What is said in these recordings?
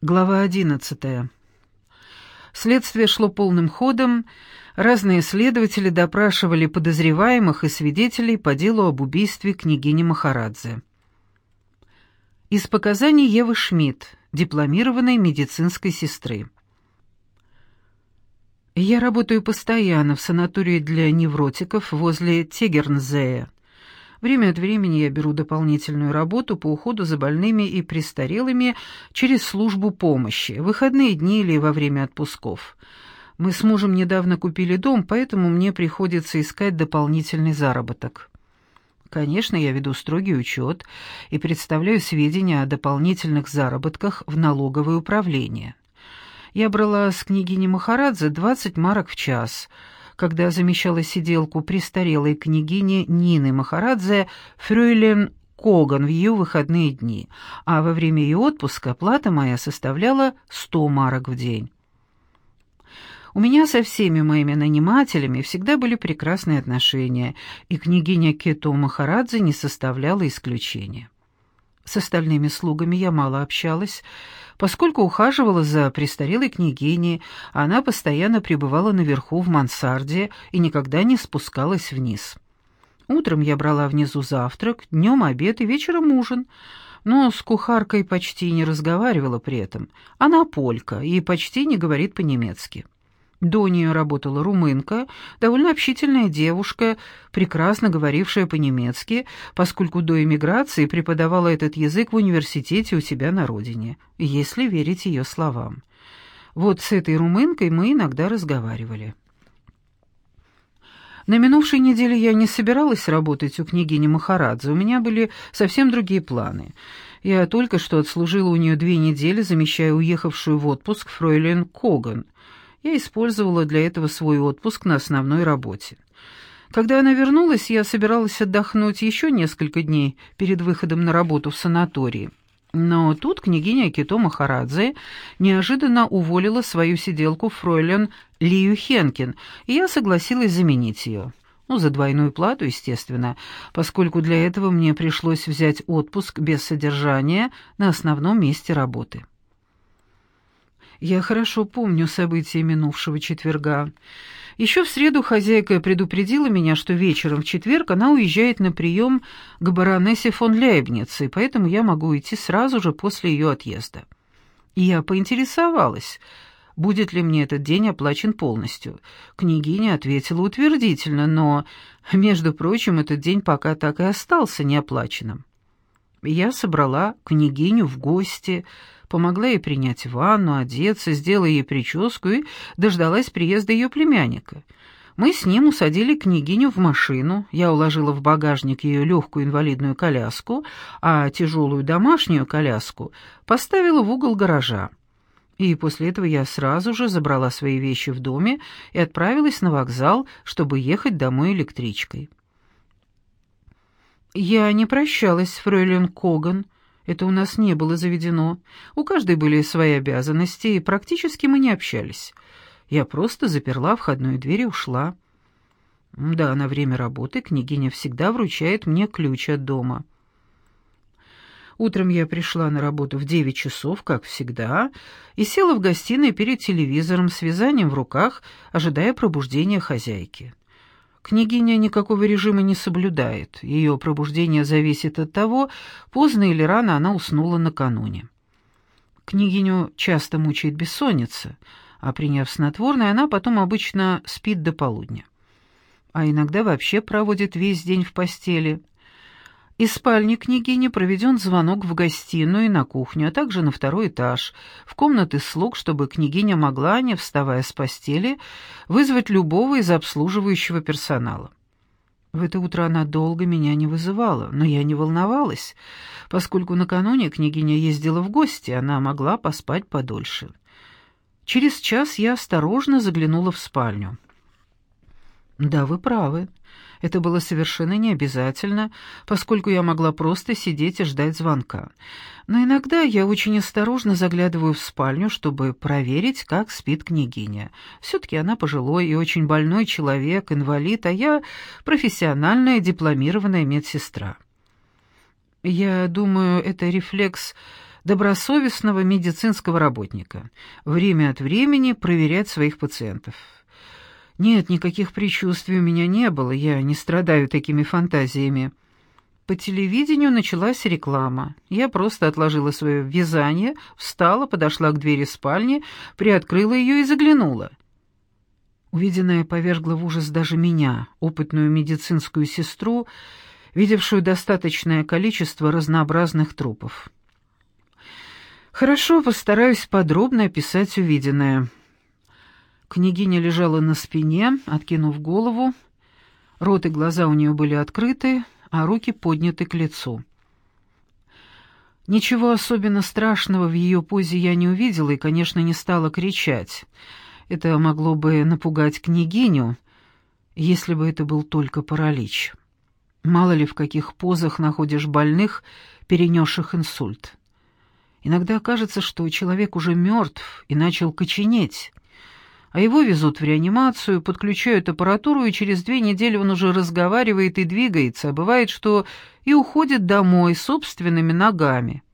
Глава 11. Следствие шло полным ходом. Разные следователи допрашивали подозреваемых и свидетелей по делу об убийстве княгини Махарадзе. Из показаний Евы Шмидт, дипломированной медицинской сестры. Я работаю постоянно в санатории для невротиков возле Тегернзея. Время от времени я беру дополнительную работу по уходу за больными и престарелыми через службу помощи, выходные дни или во время отпусков. Мы с мужем недавно купили дом, поэтому мне приходится искать дополнительный заработок. Конечно, я веду строгий учет и представляю сведения о дополнительных заработках в налоговое управление. Я брала с княгини Махарадзе 20 марок в час — когда замещала сиделку престарелой княгини Нины Махарадзе фрюйлен Коган в ее выходные дни, а во время ее отпуска плата моя составляла 100 марок в день. У меня со всеми моими нанимателями всегда были прекрасные отношения, и княгиня Кето Махарадзе не составляла исключения. С остальными слугами я мало общалась, Поскольку ухаживала за престарелой княгиней, она постоянно пребывала наверху в мансарде и никогда не спускалась вниз. Утром я брала внизу завтрак, днем обед и вечером ужин, но с кухаркой почти не разговаривала при этом. Она полька и почти не говорит по-немецки. До нее работала румынка, довольно общительная девушка, прекрасно говорившая по-немецки, поскольку до эмиграции преподавала этот язык в университете у себя на родине, если верить ее словам. Вот с этой румынкой мы иногда разговаривали. На минувшей неделе я не собиралась работать у княгини Махарадзе, у меня были совсем другие планы. Я только что отслужила у нее две недели, замещая уехавшую в отпуск фройлен Коган — я использовала для этого свой отпуск на основной работе. Когда она вернулась, я собиралась отдохнуть еще несколько дней перед выходом на работу в санатории. Но тут княгиня Кито Махарадзе неожиданно уволила свою сиделку фройлен Лию Хенкин, и я согласилась заменить ее. Ну, за двойную плату, естественно, поскольку для этого мне пришлось взять отпуск без содержания на основном месте работы. Я хорошо помню события минувшего четверга. Еще в среду хозяйка предупредила меня, что вечером в четверг она уезжает на прием к баронессе фон Лейбнице, поэтому я могу уйти сразу же после ее отъезда. Я поинтересовалась, будет ли мне этот день оплачен полностью. Княгиня ответила утвердительно, но, между прочим, этот день пока так и остался неоплаченным. Я собрала княгиню в гости, помогла ей принять ванну, одеться, сделала ей прическу и дождалась приезда ее племянника. Мы с ним усадили княгиню в машину, я уложила в багажник ее легкую инвалидную коляску, а тяжелую домашнюю коляску поставила в угол гаража. И после этого я сразу же забрала свои вещи в доме и отправилась на вокзал, чтобы ехать домой электричкой. Я не прощалась с фройлен Коган, это у нас не было заведено. У каждой были свои обязанности, и практически мы не общались. Я просто заперла входную дверь и ушла. Да, на время работы княгиня всегда вручает мне ключ от дома. Утром я пришла на работу в девять часов, как всегда, и села в гостиной перед телевизором с вязанием в руках, ожидая пробуждения хозяйки. Княгиня никакого режима не соблюдает. Ее пробуждение зависит от того, поздно или рано она уснула накануне. Княгиню часто мучает бессонница, а приняв снотворное, она потом обычно спит до полудня. А иногда вообще проводит весь день в постели – из спальни княгини проведен звонок в гостиную и на кухню, а также на второй этаж, в комнаты слуг, чтобы княгиня могла, не вставая с постели, вызвать любого из обслуживающего персонала. В это утро она долго меня не вызывала, но я не волновалась, поскольку накануне княгиня ездила в гости, она могла поспать подольше. Через час я осторожно заглянула в спальню. «Да, вы правы. Это было совершенно не обязательно, поскольку я могла просто сидеть и ждать звонка. Но иногда я очень осторожно заглядываю в спальню, чтобы проверить, как спит княгиня. Все-таки она пожилой и очень больной человек, инвалид, а я профессиональная дипломированная медсестра. Я думаю, это рефлекс добросовестного медицинского работника, время от времени проверять своих пациентов. Нет, никаких предчувствий у меня не было, я не страдаю такими фантазиями. По телевидению началась реклама. Я просто отложила свое вязание, встала, подошла к двери спальни, приоткрыла ее и заглянула. Увиденное повергло в ужас даже меня, опытную медицинскую сестру, видевшую достаточное количество разнообразных трупов. Хорошо, постараюсь подробно описать увиденное. Княгиня лежала на спине, откинув голову. Рот и глаза у нее были открыты, а руки подняты к лицу. Ничего особенно страшного в ее позе я не увидела и, конечно, не стала кричать. Это могло бы напугать княгиню, если бы это был только паралич. Мало ли в каких позах находишь больных, перенесших инсульт. Иногда кажется, что человек уже мертв и начал коченеть, а его везут в реанимацию, подключают аппаратуру, и через две недели он уже разговаривает и двигается, а бывает, что и уходит домой собственными ногами.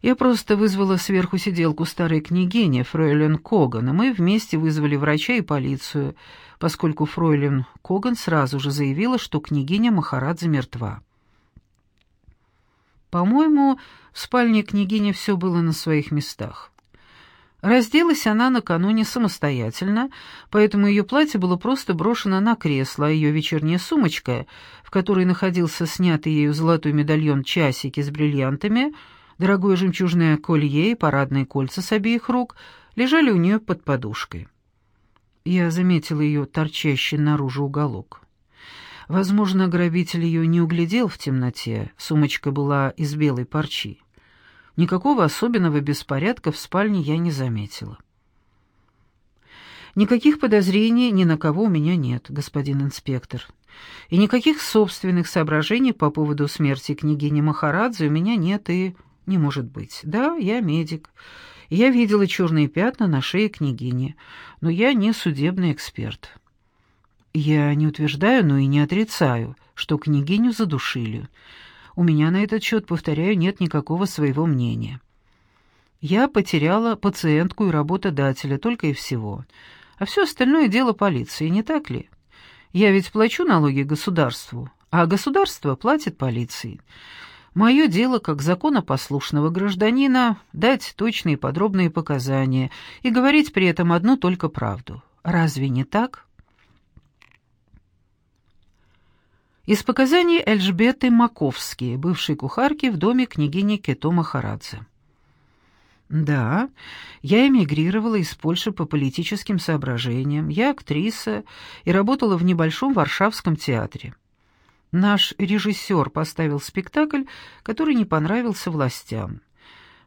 Я просто вызвала сверху сиделку старой княгини, фройлен Коган, и мы вместе вызвали врача и полицию, поскольку фройлен Коган сразу же заявила, что княгиня Махарадзе мертва. По-моему, в спальне княгини все было на своих местах. Разделась она накануне самостоятельно, поэтому ее платье было просто брошено на кресло, а ее вечерняя сумочка, в которой находился снятый ею золотой медальон часики с бриллиантами, дорогое жемчужное колье и парадные кольца с обеих рук, лежали у нее под подушкой. Я заметила ее торчащий наружу уголок. Возможно, грабитель ее не углядел в темноте, сумочка была из белой парчи. Никакого особенного беспорядка в спальне я не заметила. Никаких подозрений ни на кого у меня нет, господин инспектор. И никаких собственных соображений по поводу смерти княгини Махарадзе у меня нет и не может быть. Да, я медик. Я видела черные пятна на шее княгини, но я не судебный эксперт. Я не утверждаю, но и не отрицаю, что княгиню задушили. У меня на этот счет, повторяю, нет никакого своего мнения. Я потеряла пациентку и работодателя только и всего. А все остальное дело полиции, не так ли? Я ведь плачу налоги государству, а государство платит полиции. Мое дело, как законопослушного гражданина, дать точные подробные показания и говорить при этом одну только правду. Разве не так?» Из показаний Эльжбеты Маковски, бывшей кухарки в доме княгини Кето Махарадзе. Да, я эмигрировала из Польши по политическим соображениям. Я актриса и работала в небольшом варшавском театре. Наш режиссер поставил спектакль, который не понравился властям.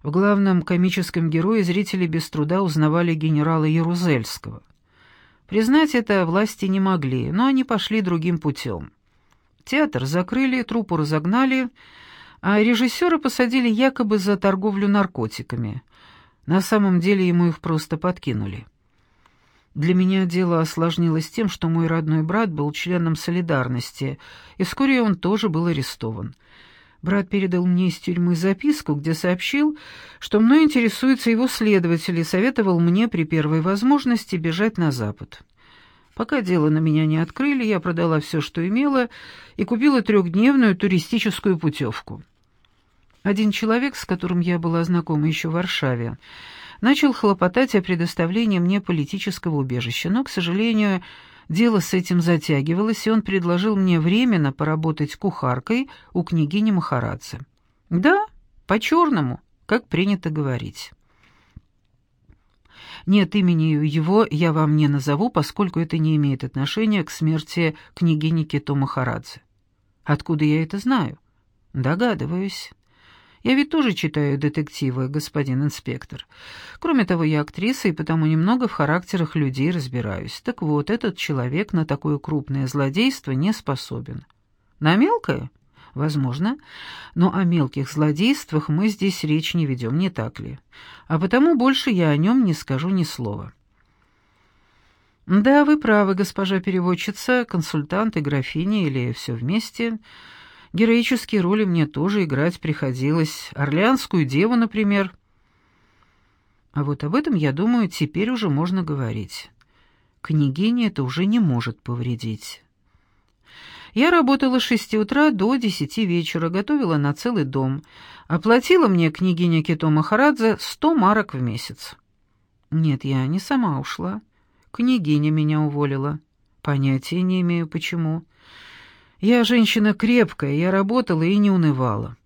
В главном комическом герое зрители без труда узнавали генерала Ярузельского. Признать это власти не могли, но они пошли другим путем. Театр закрыли, труппу разогнали, а режиссера посадили якобы за торговлю наркотиками. На самом деле ему их просто подкинули. Для меня дело осложнилось тем, что мой родной брат был членом «Солидарности», и вскоре он тоже был арестован. Брат передал мне из тюрьмы записку, где сообщил, что мной интересуется его следователь и советовал мне при первой возможности бежать на Запад. Пока дело на меня не открыли, я продала все, что имела, и купила трехдневную туристическую путевку. Один человек, с которым я была знакома еще в Варшаве, начал хлопотать о предоставлении мне политического убежища, но, к сожалению, дело с этим затягивалось, и он предложил мне временно поработать кухаркой у княгини Махарадзе. Да, по-черному, как принято говорить. Нет, имени его я вам не назову, поскольку это не имеет отношения к смерти княгини Кито Махарадзе. Откуда я это знаю? Догадываюсь. Я ведь тоже читаю детективы, господин инспектор. Кроме того, я актриса и потому немного в характерах людей разбираюсь. Так вот, этот человек на такое крупное злодейство не способен. На мелкое? Возможно, но о мелких злодействах мы здесь речь не ведем, не так ли? А потому больше я о нем не скажу ни слова. Да, вы правы, госпожа переводчица, консультант и графиня или все вместе. Героические роли мне тоже играть приходилось. Орлеанскую деву, например. А вот об этом, я думаю, теперь уже можно говорить. Княгине это уже не может повредить. Я работала с шести утра до десяти вечера, готовила на целый дом. Оплатила мне княгиня Кито Махарадзе сто марок в месяц. Нет, я не сама ушла. Княгиня меня уволила. Понятия не имею, почему. Я женщина крепкая, я работала и не унывала.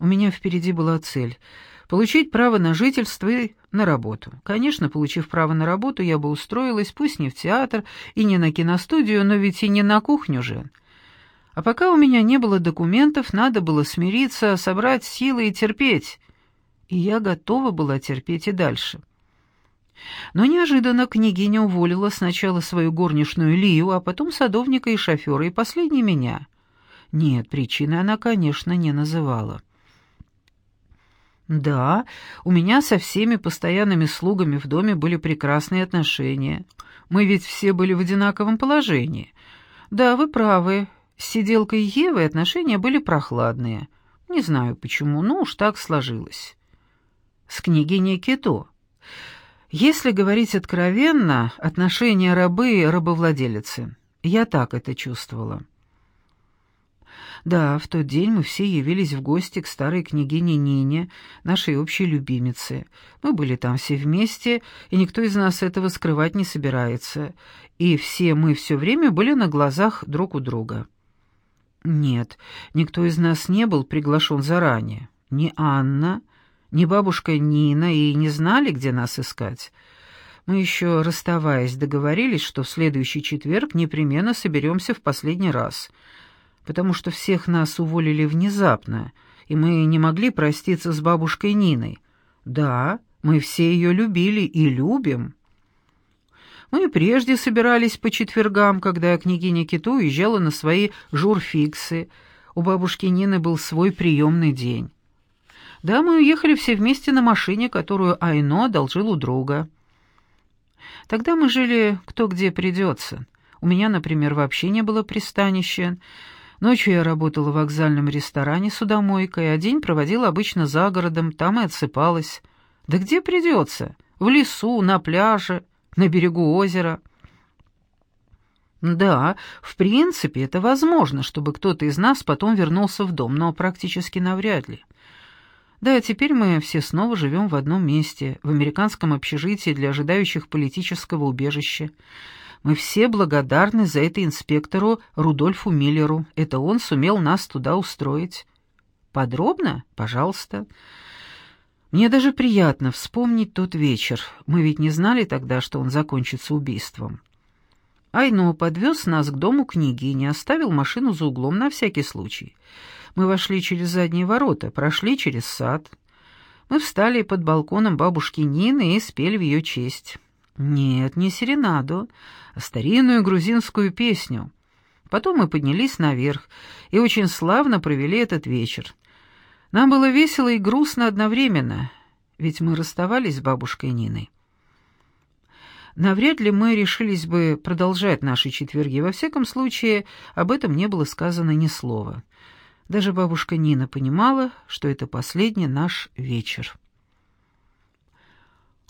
У меня впереди была цель — получить право на жительство и на работу. Конечно, получив право на работу, я бы устроилась, пусть не в театр и не на киностудию, но ведь и не на кухню же. А пока у меня не было документов, надо было смириться, собрать силы и терпеть. И я готова была терпеть и дальше. Но неожиданно княгиня уволила сначала свою горничную Лию, а потом садовника и шофера, и последний меня. Нет, причины она, конечно, не называла. Да, у меня со всеми постоянными слугами в доме были прекрасные отношения. Мы ведь все были в одинаковом положении. Да, вы правы, с сиделкой Евой отношения были прохладные. Не знаю почему, но уж так сложилось. С княгиней Кито. Если говорить откровенно, отношения рабы и рабовладелицы. Я так это чувствовала. Да, в тот день мы все явились в гости к старой княгине Нине, нашей общей любимице. Мы были там все вместе, и никто из нас этого скрывать не собирается. И все мы все время были на глазах друг у друга. Нет, никто из нас не был приглашен заранее. Ни Анна, ни бабушка Нина и не знали, где нас искать. Мы еще, расставаясь, договорились, что в следующий четверг непременно соберемся в последний раз, потому что всех нас уволили внезапно, и мы не могли проститься с бабушкой Ниной. Да, мы все ее любили и любим». Мы и прежде собирались по четвергам, когда княгиня Киту уезжала на свои журфиксы. У бабушки Нины был свой приемный день. Да, мы уехали все вместе на машине, которую Айно одолжил у друга. Тогда мы жили кто где придется. У меня, например, вообще не было пристанища. Ночью я работала в вокзальном ресторане судомойкой, а день проводила обычно за городом, там и отсыпалась. Да где придется? В лесу, на пляже на берегу озера. Да, в принципе, это возможно, чтобы кто-то из нас потом вернулся в дом, но практически навряд ли. Да, теперь мы все снова живем в одном месте, в американском общежитии для ожидающих политического убежища. Мы все благодарны за это инспектору Рудольфу Миллеру. Это он сумел нас туда устроить. Подробно? Пожалуйста. Мне даже приятно вспомнить тот вечер. Мы ведь не знали тогда, что он закончится убийством. Айно подвез нас к дому княгини, оставил машину за углом на всякий случай. Мы вошли через задние ворота, прошли через сад. Мы встали под балконом бабушки Нины и спели в ее честь. Нет, не серенаду, а старинную грузинскую песню. Потом мы поднялись наверх и очень славно провели этот вечер. Нам было весело и грустно одновременно, ведь мы расставались с бабушкой Ниной. Навряд ли мы решились бы продолжать наши четверги, во всяком случае, об этом не было сказано ни слова. Даже бабушка Нина понимала, что это последний наш вечер.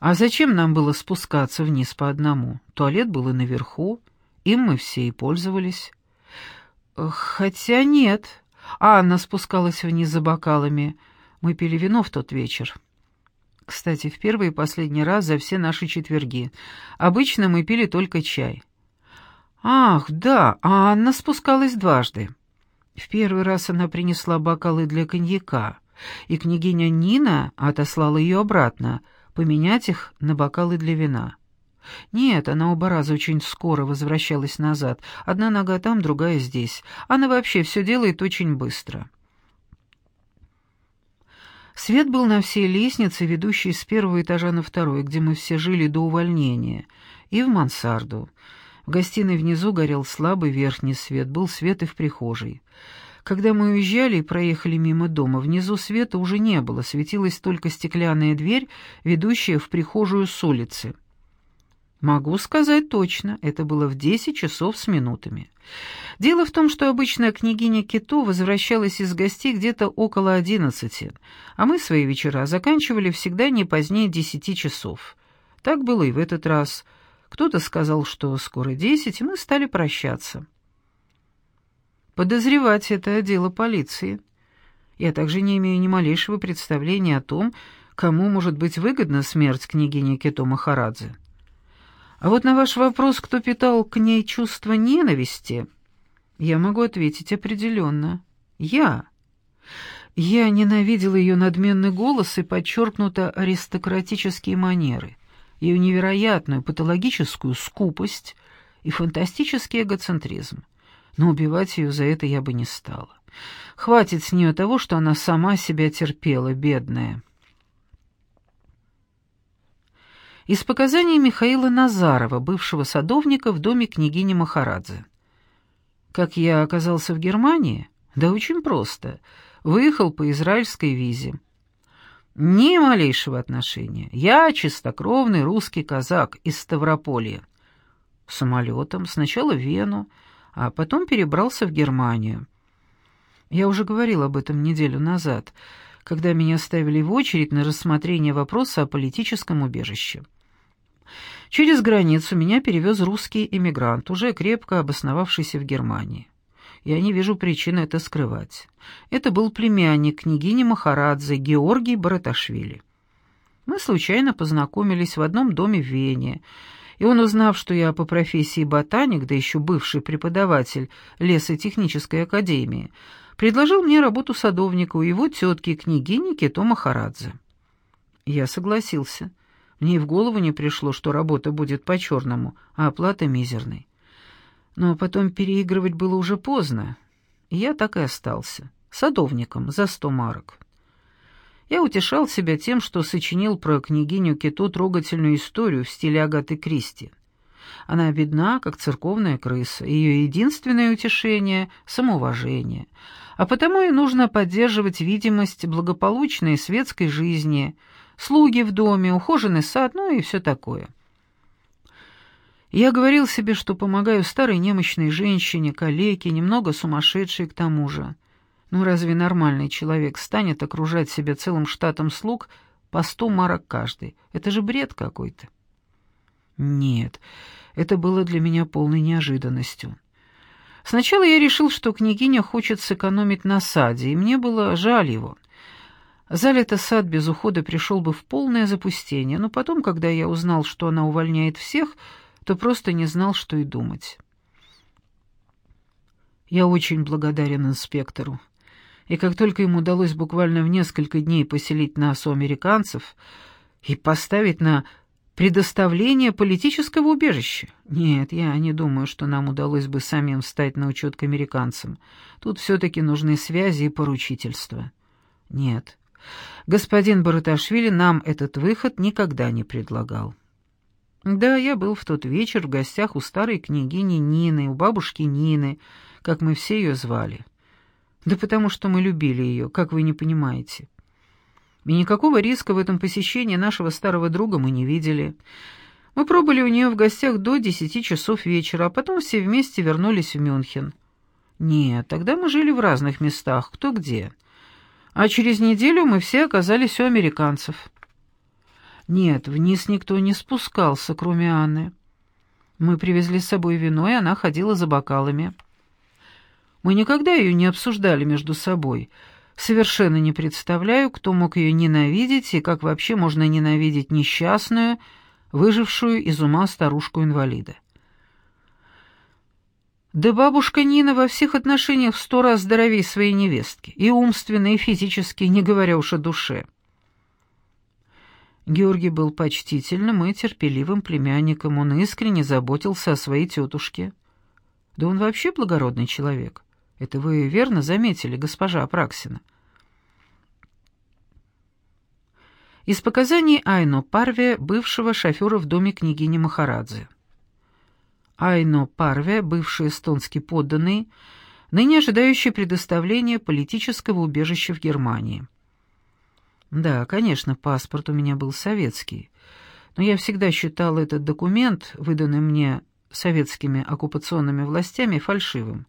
А зачем нам было спускаться вниз по одному? Туалет был и наверху, им мы все и пользовались. Хотя нет, Анна спускалась вниз за бокалами. Мы пили вино в тот вечер. Кстати, в первый и последний раз за все наши четверги. Обычно мы пили только чай. Ах, да, а Анна спускалась дважды. В первый раз она принесла бокалы для коньяка, и княгиня Нина отослала ее обратно, поменять их на бокалы для вина. Нет, она оба раза очень скоро возвращалась назад. Одна нога там, другая здесь. Она вообще все делает очень быстро. Свет был на всей лестнице, ведущей с первого этажа на второй, где мы все жили до увольнения, и в мансарду. В гостиной внизу горел слабый верхний свет, был свет и в прихожей. Когда мы уезжали и проехали мимо дома, внизу света уже не было, светилась только стеклянная дверь, ведущая в прихожую с улицы. Могу сказать точно, это было в 10 часов с минутами. Дело в том, что обычная княгиня Кито возвращалась из гостей где-то около 11, а мы свои вечера заканчивали всегда не позднее 10 часов. Так было и в этот раз. Кто-то сказал, что скоро 10, и мы стали прощаться. Подозревать это дело полиции. Я также не имею ни малейшего представления о том, кому может быть выгодна смерть княгини Кито Махарадзе. А вот на ваш вопрос, кто питал к ней чувство ненависти, я могу ответить определенно. Я. Я ненавидел ее надменный голос и подчеркнуто аристократические манеры, ее невероятную патологическую скупость и фантастический эгоцентризм. Но убивать ее за это я бы не стала. Хватит с нее того, что она сама себя терпела, бедная. Из показаний Михаила Назарова, бывшего садовника в доме княгини Махарадзе. Как я оказался в Германии? Да очень просто. Выехал по израильской визе. Ни малейшего отношения. Я чистокровный русский казак из Ставрополья. Самолетом сначала в Вену, а потом перебрался в Германию. Я уже говорил об этом неделю назад, когда меня ставили в очередь на рассмотрение вопроса о политическом убежище. Через границу меня перевез русский эмигрант, уже крепко обосновавшийся в Германии. Я не вижу причины это скрывать. Это был племянник княгини Махарадзе Георгий Бараташвили. Мы случайно познакомились в одном доме в Вене, и он, узнав, что я по профессии ботаник, да еще бывший преподаватель лесотехнической академии, предложил мне работу садовника у его тетки, княгини Кето Махарадзе. Я согласился — мне и в голову не пришло, что работа будет по-черному, а оплата мизерной. Но потом переигрывать было уже поздно, и я так и остался, садовником за сто марок. Я утешал себя тем, что сочинил про княгиню Кито трогательную историю в стиле Агаты Кристи. Она бедна, как церковная крыса, ее единственное утешение — самоуважение, а потому и нужно поддерживать видимость благополучной светской жизни — слуги в доме, ухоженный сад, ну и все такое. Я говорил себе, что помогаю старой немощной женщине, калеке, немного сумасшедшей к тому же. Ну разве нормальный человек станет окружать себя целым штатом слуг по сто марок каждый? Это же бред какой-то. Нет, это было для меня полной неожиданностью. Сначала я решил, что княгиня хочет сэкономить на саде, и мне было жаль его. Залито сад без ухода пришел бы в полное запустение, но потом, когда я узнал, что она увольняет всех, то просто не знал, что и думать. Я очень благодарен инспектору. И как только ему удалось буквально в несколько дней поселить нас у американцев и поставить на предоставление политического убежища. Нет, я не думаю, что нам удалось бы самим встать на учет к американцам. Тут все-таки нужны связи и поручительства. Нет, Господин Бараташвили нам этот выход никогда не предлагал. Да, я был в тот вечер в гостях у старой княгини Нины, у бабушки Нины, как мы все ее звали. Да потому что мы любили ее, как вы не понимаете. И никакого риска в этом посещении нашего старого друга мы не видели. Мы пробыли у нее в гостях до десяти часов вечера, а потом все вместе вернулись в Мюнхен. Нет, тогда мы жили в разных местах, кто где а через неделю мы все оказались у американцев. Нет, вниз никто не спускался, кроме Анны. Мы привезли с собой вино, и она ходила за бокалами. Мы никогда ее не обсуждали между собой. Совершенно не представляю, кто мог ее ненавидеть и как вообще можно ненавидеть несчастную, выжившую из ума старушку-инвалида. Да бабушка Нина во всех отношениях в сто раз здоровее своей невестки, и умственно, и физически, не говоря уж о душе. Георгий был почтительным и терпеливым племянником, он искренне заботился о своей тетушке. Да он вообще благородный человек. Это вы верно заметили, госпожа Апраксина. Из показаний Айно Парве, бывшего шофера в доме княгини Махарадзе. Айно Парве, бывший эстонский подданный, ныне ожидающий предоставления политического убежища в Германии. Да, конечно, паспорт у меня был советский. но я всегда считал этот документ, выданный мне советскими оккупационными властями, фальшивым.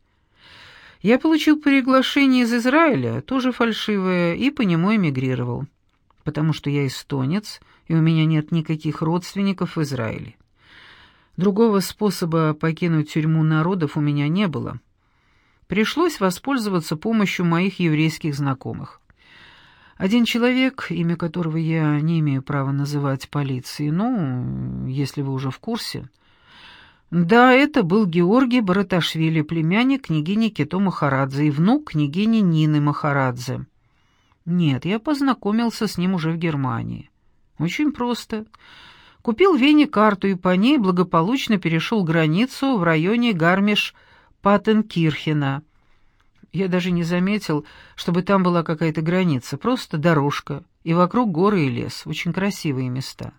Я получил приглашение из Израиля, тоже фальшивое, и по нему эмигрировал, потому что я эстонец, и у меня нет никаких родственников в Израиле. Другого способа покинуть тюрьму народов у меня не было. Пришлось воспользоваться помощью моих еврейских знакомых. Один человек, имя которого я не имею права называть полицией, ну, если вы уже в курсе. Да, это был Георгий Бараташвили, племянник княгини Кито Махарадзе и внук княгини Нины Махарадзе. Нет, я познакомился с ним уже в Германии. Очень просто. Купил Вене карту и по ней благополучно перешел границу в районе Гармиш-Паттенкирхена — я даже не заметил, чтобы там была какая-то граница, просто дорожка, и вокруг горы и лес, очень красивые места.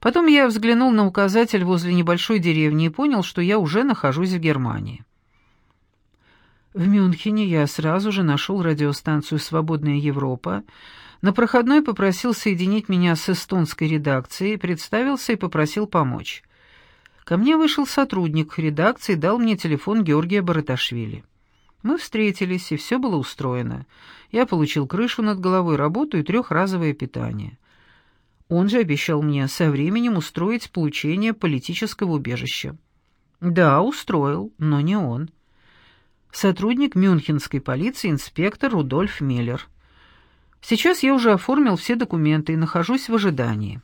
Потом я взглянул на указатель возле небольшой деревни и понял, что я уже нахожусь в Германии. В Мюнхене я сразу же нашел радиостанцию «Свободная Европа», на проходной попросил соединить меня с эстонской редакцией, представился и попросил помочь. Ко мне вышел сотрудник редакции и дал мне телефон Георгия Бараташвили. Мы встретились, и все было устроено. Я получил крышу над головой, работу и трехразовое питание. Он же обещал мне со временем устроить получение политического убежища. Да, устроил, но не он. Сотрудник мюнхенской полиции инспектор Рудольф Меллер. Сейчас я уже оформил все документы и нахожусь в ожидании.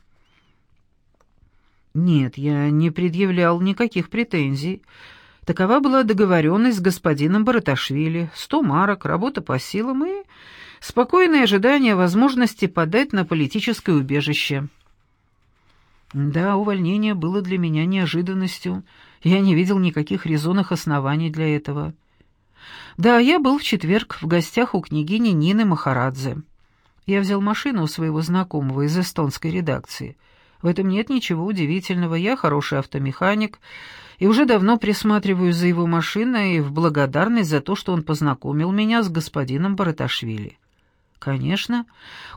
Нет, я не предъявлял никаких претензий. Такова была договоренность с господином Бараташвили. Сто марок, работа по силам и спокойное ожидание возможности подать на политическое убежище. Да, увольнение было для меня неожиданностью. Я не видел никаких резонных оснований для этого. Да, я был в четверг в гостях у княгини Нины Махарадзе. Я взял машину у своего знакомого из эстонской редакции. В этом нет ничего удивительного. Я хороший автомеханик, и уже давно присматриваю за его машиной в благодарность за то, что он познакомил меня с господином Бараташвили. Конечно,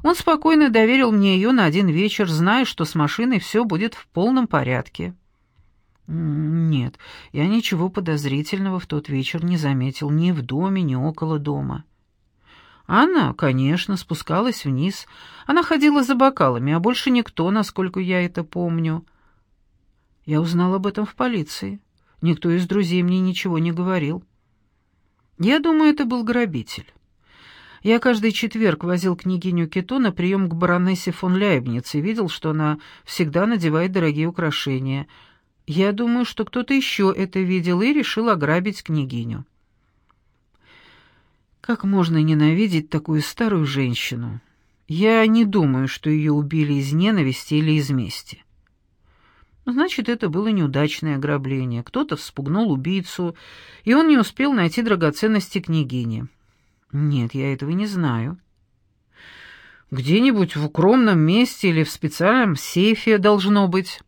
он спокойно доверил мне ее на один вечер, зная, что с машиной все будет в полном порядке. Нет, я ничего подозрительного в тот вечер не заметил ни в доме, ни около дома. Анна, конечно, спускалась вниз. Она ходила за бокалами, а больше никто, насколько я это помню. Я узнал об этом в полиции. Никто из друзей мне ничего не говорил. Я думаю, это был грабитель. Я каждый четверг возил княгиню Кито на прием к баронессе фон Ляйбниц и видел, что она всегда надевает дорогие украшения. Я думаю, что кто-то еще это видел и решил ограбить княгиню. Как можно ненавидеть такую старую женщину? Я не думаю, что ее убили из ненависти или из мести. Значит, это было неудачное ограбление. Кто-то вспугнул убийцу, и он не успел найти драгоценности княгини. Нет, я этого не знаю. Где-нибудь в укромном месте или в специальном сейфе должно быть.